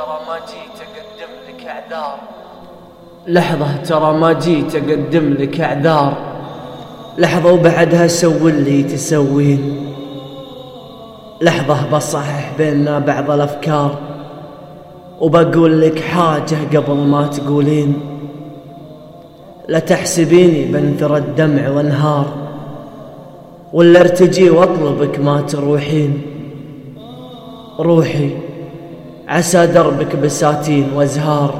جيت أقدم لك إعذار. لحظة ترى ما جيت أقدم لك إعذار. لحظة وبعدها سوي اللي تسوين. لحظة بصحح بيننا بعض الأفكار. وبقول لك حاجة قبل ما تقولين. لا تحسبيني بنثر الدمع وانهار. ولا ارتجي وأطلبك ما تروحين. روحي. عسى دربك بساتين وازهار.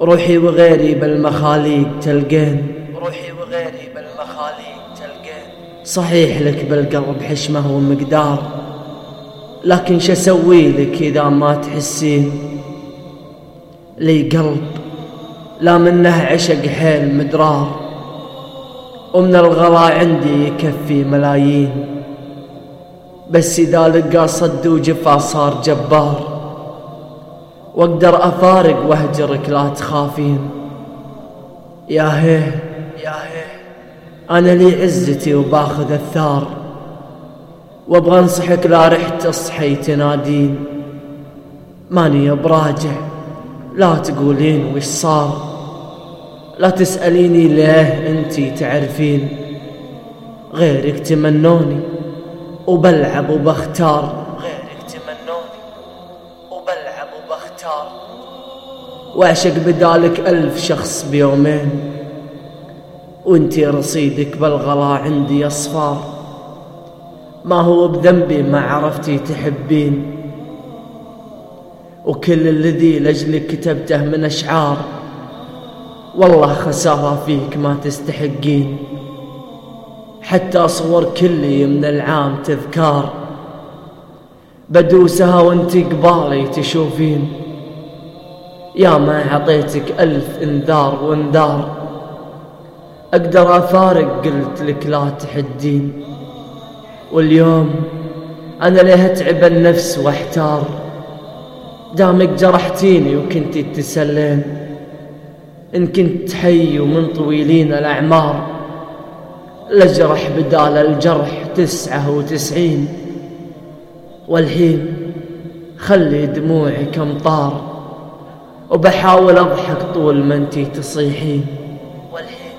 روحي وغيري بالمخاليق تلقين. روحي وغيري بالمخاليق تلقين. صحيح لك بالقلب حشمه ومقدار لكن شسوي لك إذا ما تحسين؟ لي قلب لا منه عشق حيل مدرار ومن الغلا عندي يكفي ملايين. بس إذا لقى صد وجفا صار جبار. وأقدر أفارق وأهجرك لا تخافين. يا هيه يا هيه أنا لي عزتي وباخذ الثار. وأبغى أنصحك لا رحت تصحي تنادين. ماني براجع. لا تقولين وش صار. لا تسأليني ليه أنتي تعرفين. غيرك تمنوني. وبلعب وبختار. غيرك تمنوني. وبلعب وبختار. وأعشق بدالك ألف شخص بيومين. وانتي رصيدك بالغلا عندي أصفار. ما هو بذنبي ما عرفتي تحبين. وكل الذي لجلك كتبته من أشعار. والله خسارة فيك ما تستحقين. حتى صور كلي من العام تذكار. بدوسها وانت قبالي تشوفين. يا ما عطيتك ألف انذار وانذار أقدر أفارق قلت لك لا تحدين. واليوم أنا ليه أتعب النفس وأحتار؟ دامك جرحتيني وكنتي تسلين إن كنت حي ومن طويلين الأعمار. لجرح بدال الجرح تسعة وتسعين. والحين خلي دموعي كمطار وبحاول أضحك طول ما انتي تصيحين. والحين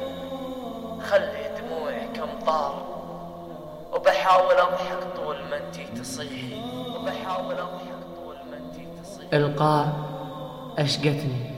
خلي دموعي كمطار وبحاول أضحك طول ما انتي تصيحين. وبحاول أضحك طول ما انتي تصيحين. إلقاء أشقتني.